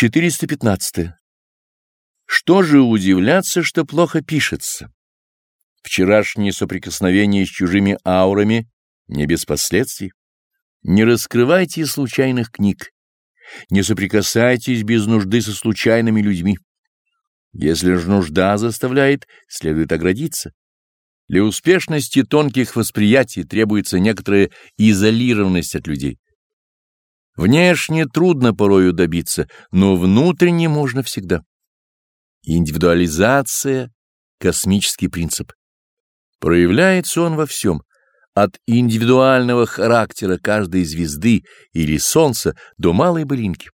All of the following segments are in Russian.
415. Что же удивляться, что плохо пишется? Вчерашнее соприкосновение с чужими аурами не без последствий. Не раскрывайте случайных книг. Не соприкасайтесь без нужды со случайными людьми. Если же нужда заставляет, следует оградиться. Для успешности тонких восприятий требуется некоторая изолированность от людей. Внешне трудно порою добиться, но внутренне можно всегда. Индивидуализация — космический принцип. Проявляется он во всем, от индивидуального характера каждой звезды или солнца до малой былинки.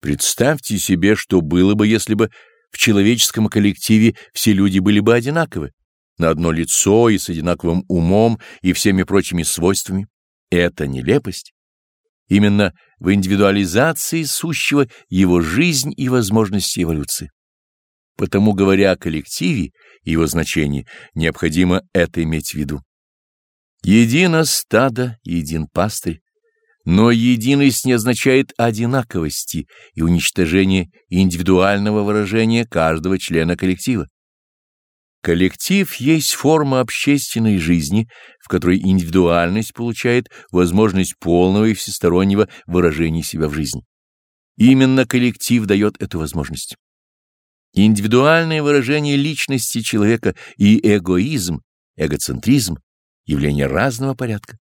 Представьте себе, что было бы, если бы в человеческом коллективе все люди были бы одинаковы, на одно лицо и с одинаковым умом и всеми прочими свойствами. Это нелепость. Именно в индивидуализации сущего его жизнь и возможности эволюции. Потому, говоря о коллективе и его значении, необходимо это иметь в виду. Едино стадо, един пастырь, но единость не означает одинаковости и уничтожения индивидуального выражения каждого члена коллектива. Коллектив есть форма общественной жизни, в которой индивидуальность получает возможность полного и всестороннего выражения себя в жизни. Именно коллектив дает эту возможность. Индивидуальное выражение личности человека и эгоизм, эгоцентризм — явления разного порядка.